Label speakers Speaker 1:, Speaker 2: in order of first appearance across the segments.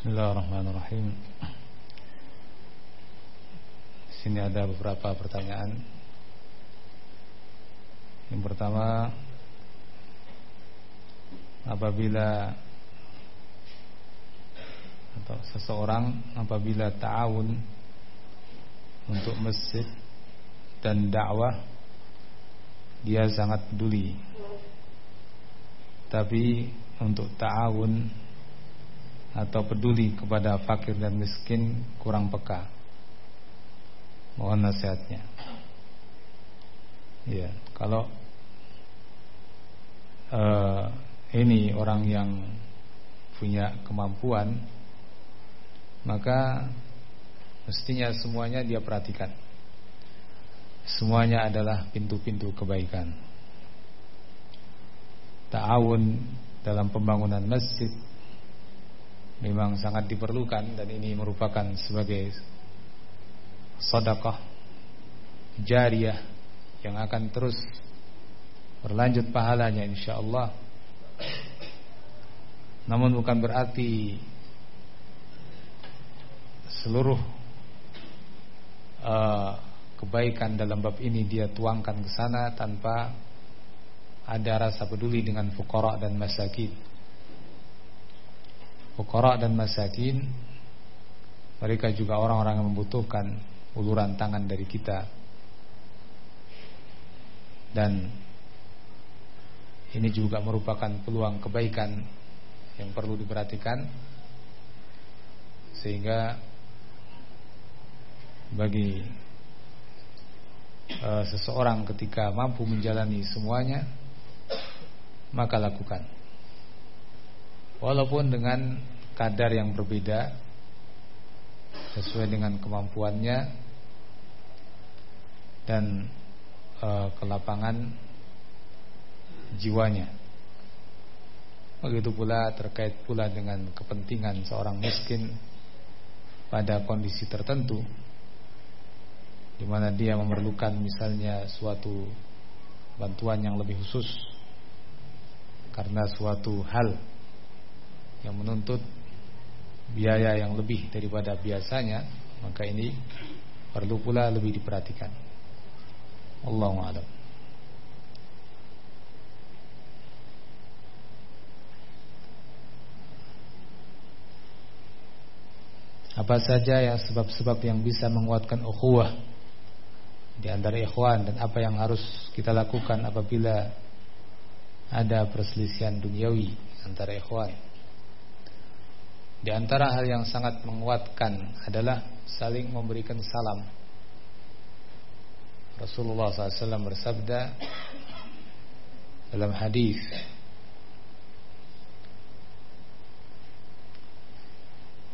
Speaker 1: Bismillahirrahmanirrahim. Sini ada beberapa pertanyaan. Yang pertama, apabila atau seseorang apabila ta'awun untuk masjid dan dakwah dia sangat peduli. Tapi untuk ta'awun atau peduli kepada fakir dan miskin kurang peka. Mohon nasihatnya. Ya, kalau uh, ini orang yang punya kemampuan maka mestinya semuanya dia perhatikan. Semuanya adalah pintu-pintu kebaikan. Ta'awun dalam pembangunan masjid memang sangat diperlukan dan ini merupakan sebagai sedekah jariah yang akan terus berlanjut pahalanya insyaallah. Namun bukan berarti seluruh uh, kebaikan dalam bab ini dia tuangkan ke sana tanpa ada rasa peduli dengan fukara dan masakin. Fukara dan masakin mereka juga orang-orang yang membutuhkan uluran tangan dari kita. Dan ini juga merupakan peluang kebaikan yang perlu diperhatikan sehingga bagi uh, seseorang ketika mampu menjalani semuanya maka lakukan walaupun dengan kadar yang berbeda sesuai dengan kemampuannya dan uh, kelapangan jiwanya. Begitu pula terkait pula dengan kepentingan seorang miskin pada kondisi tertentu di mana dia memerlukan misalnya suatu bantuan yang lebih khusus karena suatu hal yang menuntut biaya yang lebih daripada biasanya maka ini perlu pula lebih diperhatikan Allahu a'lam Apa saja yang sebab-sebab yang bisa menguatkan ukhuwah di antara ikhwan dan apa yang harus kita lakukan apabila ada perselisihan duniawi antara ikhwan. Di antara hal yang sangat menguatkan adalah saling memberikan salam. Rasulullah SAW bersabda dalam hadis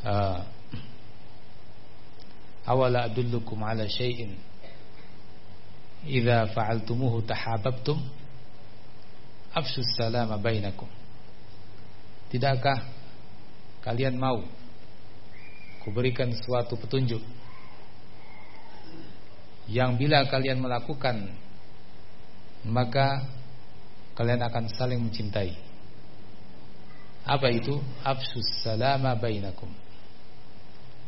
Speaker 1: uh, awala adullukum ala syai'in idza fa'altumuhu tahabbtum afsus salama bainakum tidakkah kalian mau kuberikan suatu petunjuk yang bila kalian melakukan maka kalian akan saling mencintai. Apa itu? Afsus salama bainakum.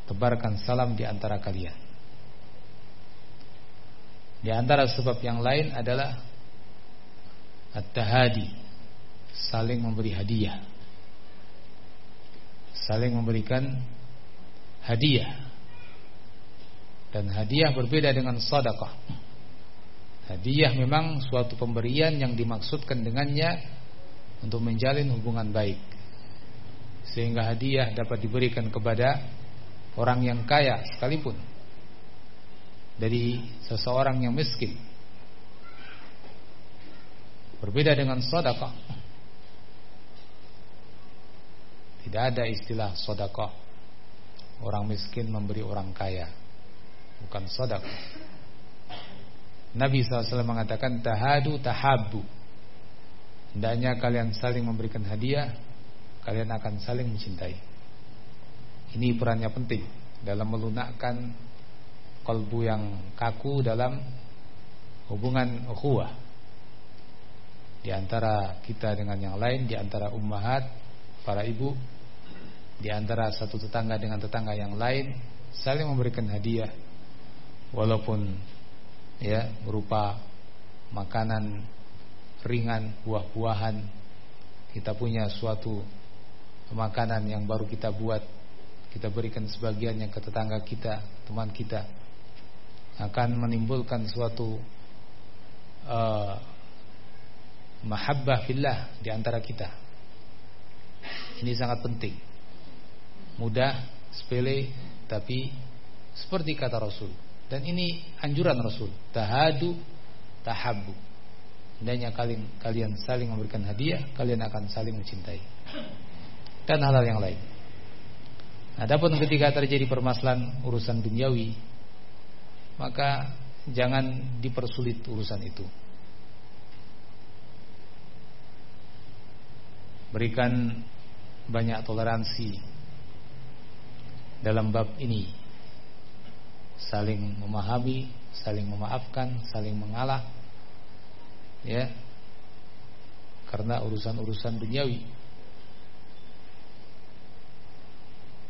Speaker 1: Tebarkan salam di antara kalian. Di antara sebab yang lain adalah at-tahadi, saling memberi hadiah. Saling memberikan hadiah. Dan hadiah berbeda dengan sedekah. Hadiah memang suatu pemberian yang dimaksudkan dengannya untuk menjalin hubungan baik. Sehingga hadiah dapat diberikan kepada orang yang kaya sekalipun dari seseorang yang miskin. Berbeda dengan sedekah. Tidak ada istilah sedekah. Orang miskin memberi orang kaya. Bukan sedekah. Nabi SAW mengatakan tahadu tahabu. Hendaknya kalian saling memberikan hadiah, kalian akan saling mencintai. Ini perannya penting dalam melunakkan kalbu yang kaku dalam hubungan ukhuwah di antara kita dengan yang lain di antara ummahat para ibu di antara satu tetangga dengan tetangga yang lain saling memberikan hadiah walaupun ya berupa makanan ringan, buah-buahan. Kita punya suatu makanan yang baru kita buat, kita berikan sebagiannya ke tetangga kita, teman kita. Akan menimbulkan suatu uh, mahabbah fillah di antara kita. Ini sangat penting. Mudah, sepele, tapi seperti kata Rasul. Dan ini anjuran Rasul. Tahadu, tahabu. Hendaknya kalian, kalian saling memberikan hadiah, kalian akan saling mencintai. Dan hal-hal yang lain. Adapun ketika terjadi permasalahan urusan duniawi, maka jangan dipersulit urusan itu. Berikan banyak toleransi dalam bab ini. Saling memahami, saling memaafkan, saling mengalah ya. Karena urusan-urusan duniawi.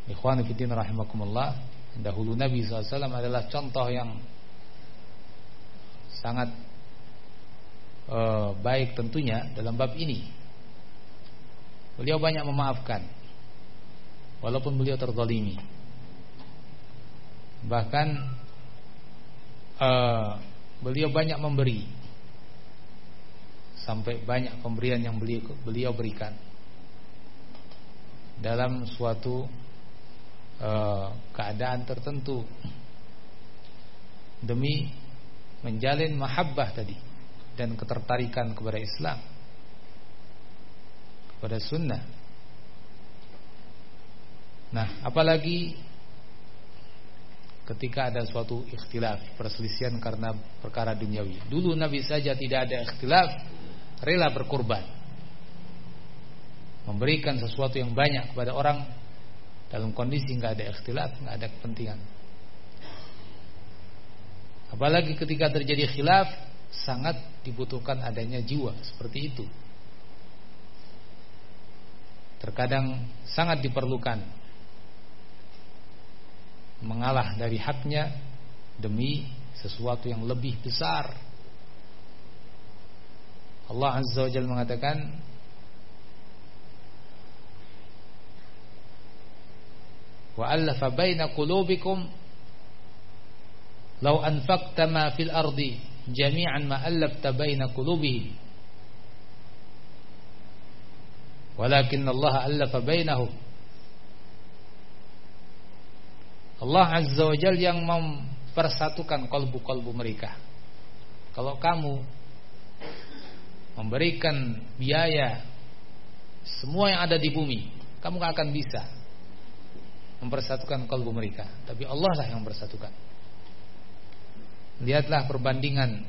Speaker 1: Ikhwan rahimakumullah dahulu Nabi SAW adalah contoh yang sangat uh, baik tentunya dalam bab ini beliau banyak memaafkan. Walaupun beliau terzalimi. Bahkan uh, beliau banyak memberi. Sampai banyak pemberian yang beliau, beliau berikan. Dalam suatu uh, keadaan tertentu. Demi menjalin mahabbah tadi. Dan ketertarikan kepada Islam kepada sunnah nah apalagi ketika ada suatu ikhtilaf perselisihan karena perkara duniawi dulu Nabi saja tidak ada ikhtilaf rela berkorban memberikan sesuatu yang banyak kepada orang dalam kondisi nggak ada ikhtilaf, nggak ada kepentingan. Apalagi ketika terjadi khilaf, sangat dibutuhkan adanya jiwa seperti itu. Terkadang sangat diperlukan mengalah dari haknya demi sesuatu yang lebih besar. Allah Azza wa Jalla mengatakan wa allafa baina qulubikum law anfaqta ma fil ardi jami'an ma allafta baina qulubihim walakin Allah allafa bainahum Allah Azza wa Jalla yang mempersatukan kalbu-kalbu mereka kalau kamu memberikan biaya semua yang ada di bumi, kamu gak akan bisa mempersatukan kalbu mereka. Tapi Allah lah yang mempersatukan. Lihatlah perbandingan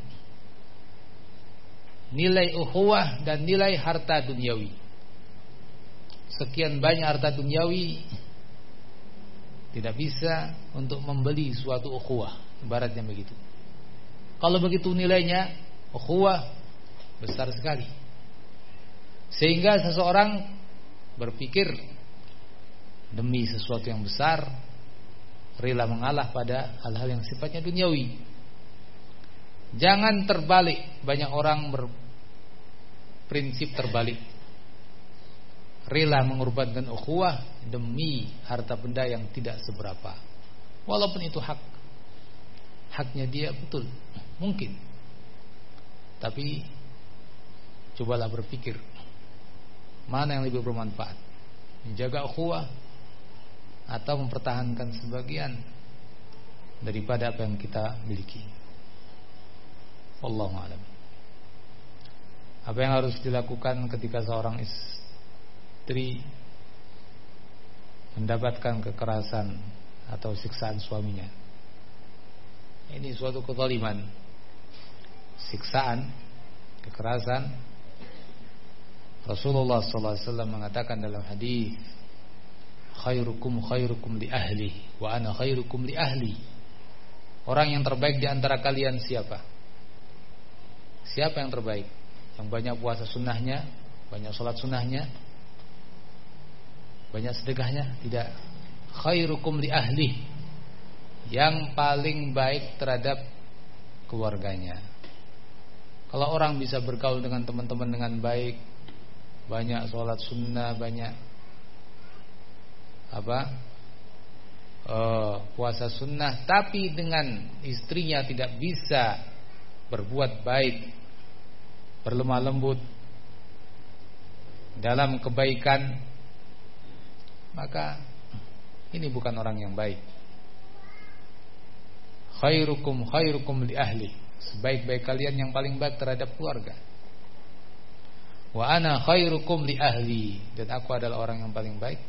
Speaker 1: nilai ukhuwah dan nilai harta duniawi. Sekian banyak harta duniawi tidak bisa untuk membeli suatu ukhuwah, ibaratnya begitu. Kalau begitu nilainya ukhuwah besar sekali. Sehingga seseorang berpikir demi sesuatu yang besar rela mengalah pada hal-hal yang sifatnya duniawi. Jangan terbalik, banyak orang berprinsip terbalik. Rela mengorbankan ukhuwah demi harta benda yang tidak seberapa. Walaupun itu hak. Haknya dia betul, mungkin. Tapi Cobalah berpikir mana yang lebih bermanfaat, menjaga ukhuwah atau mempertahankan sebagian daripada apa yang kita miliki. Wallahu a'lam. Apa yang harus dilakukan ketika seorang istri mendapatkan kekerasan atau siksaan suaminya? Ini suatu kezaliman. Siksaan, kekerasan Rasulullah SAW mengatakan dalam hadis khairukum khairukum li ahli wa ana khairukum li ahli. Orang yang terbaik di antara kalian siapa? Siapa yang terbaik? Yang banyak puasa sunnahnya, banyak sholat sunnahnya, banyak sedekahnya? Tidak. Khairukum li ahli. Yang paling baik terhadap keluarganya. Kalau orang bisa bergaul dengan teman-teman dengan baik banyak sholat sunnah banyak apa uh, puasa sunnah tapi dengan istrinya tidak bisa berbuat baik berlemah lembut dalam kebaikan maka ini bukan orang yang baik. Khairukum khairukum li ahli. Sebaik-baik kalian yang paling baik terhadap keluarga. Wa ana khairukum li ahli. Dan aku adalah orang yang paling baik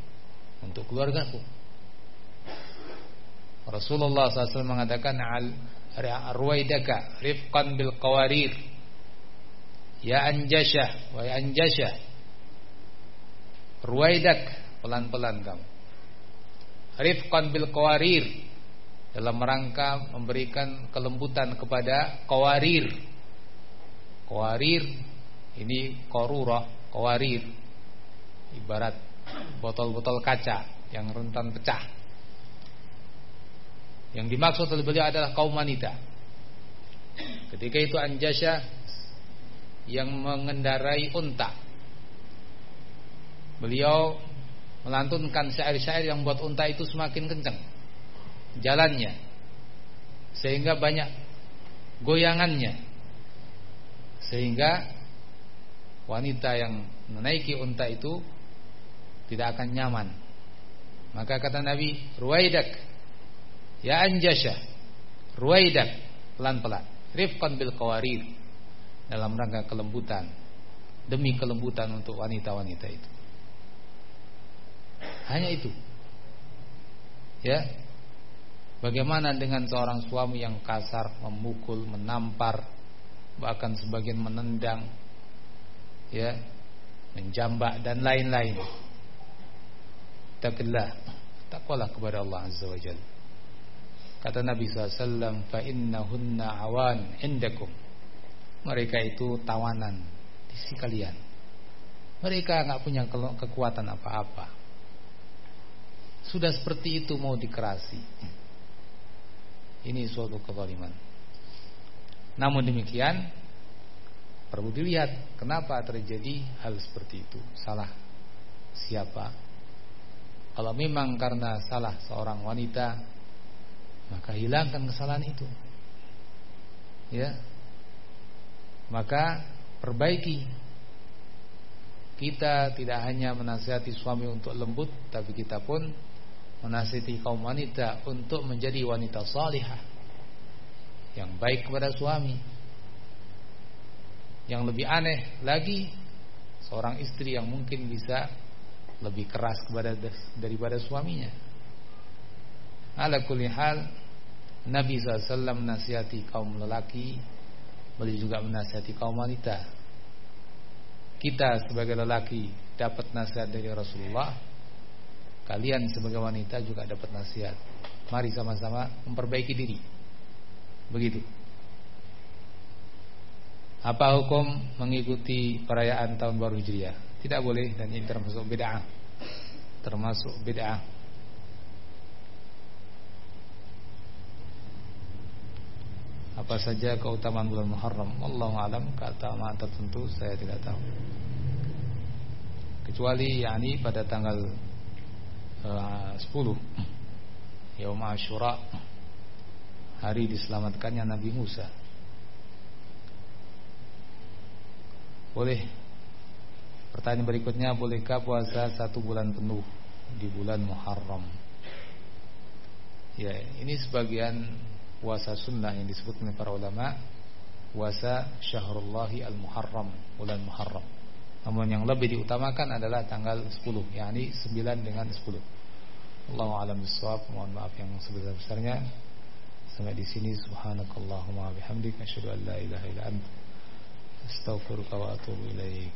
Speaker 1: untuk keluargaku. Rasulullah SAW mengatakan al arwaidaka rifqan bil qawarir. Ya anjashah wa ya anjashah ruwaidak pelan-pelan kamu rifqan bil qawarir dalam rangka memberikan kelembutan kepada qawarir qawarir ini qarurah qawarir ibarat botol-botol kaca yang rentan pecah yang dimaksud oleh beliau adalah kaum wanita. Ketika itu Anjasya yang mengendarai unta. Beliau melantunkan syair-syair yang buat unta itu semakin kencang jalannya. Sehingga banyak goyangannya. Sehingga wanita yang menaiki unta itu tidak akan nyaman. Maka kata Nabi ruwaidak Ya anjasha Ruwaidak Pelan-pelan Rifqan bil qawarir Dalam rangka kelembutan Demi kelembutan untuk wanita-wanita itu Hanya itu Ya Bagaimana dengan seorang suami yang kasar Memukul, menampar Bahkan sebagian menendang Ya Menjambak dan lain-lain Takillah Takwalah kepada Allah Azza wa Jalla Kata Nabi SAW, fa innahunna awan indakum. Mereka itu tawanan di sisi kalian. Mereka nggak punya kekuatan apa-apa. Sudah seperti itu mau dikerasi. Ini suatu kezaliman. Namun demikian perlu dilihat kenapa terjadi hal seperti itu. Salah siapa? Kalau memang karena salah seorang wanita maka hilangkan kesalahan itu ya maka perbaiki kita tidak hanya menasihati suami untuk lembut tapi kita pun menasihati kaum wanita untuk menjadi wanita salihah. Yang baik kepada suami. Yang lebih aneh lagi seorang istri yang mungkin bisa lebih keras kepada daripada suaminya. Ala kulli hal Nabi SAW menasihati kaum lelaki Beliau juga menasihati kaum wanita. Kita sebagai lelaki Dapat nasihat dari Rasulullah Kalian sebagai wanita juga dapat nasihat. Mari sama-sama memperbaiki diri. Begitu. Apa hukum mengikuti perayaan tahun baru Hijriah? Tidak boleh dan ini termasuk bid'ah. Termasuk bid'ah. Apa saja keutamaan bulan Muharram? Allah alam kata mata tertentu saya tidak tahu. Kecuali yakni pada tanggal 10 Yaum Ashura. Hari diselamatkannya Nabi Musa. Boleh. Pertanyaan berikutnya bolehkah puasa satu bulan penuh di bulan Muharram? Ya ini sebagian puasa sunnah yang disebut oleh para ulama puasa syahrullahi al-muharram bulan muharram namun yang lebih diutamakan adalah tanggal 10 yakni 9 dengan 10 Allahu alam bisawab mohon maaf yang sebesar-besarnya. Sampai di sini. Subhanakallahumma bihamdika. Asyhadu an la ilaha illa anta astaghfiruka wa atubu ilaik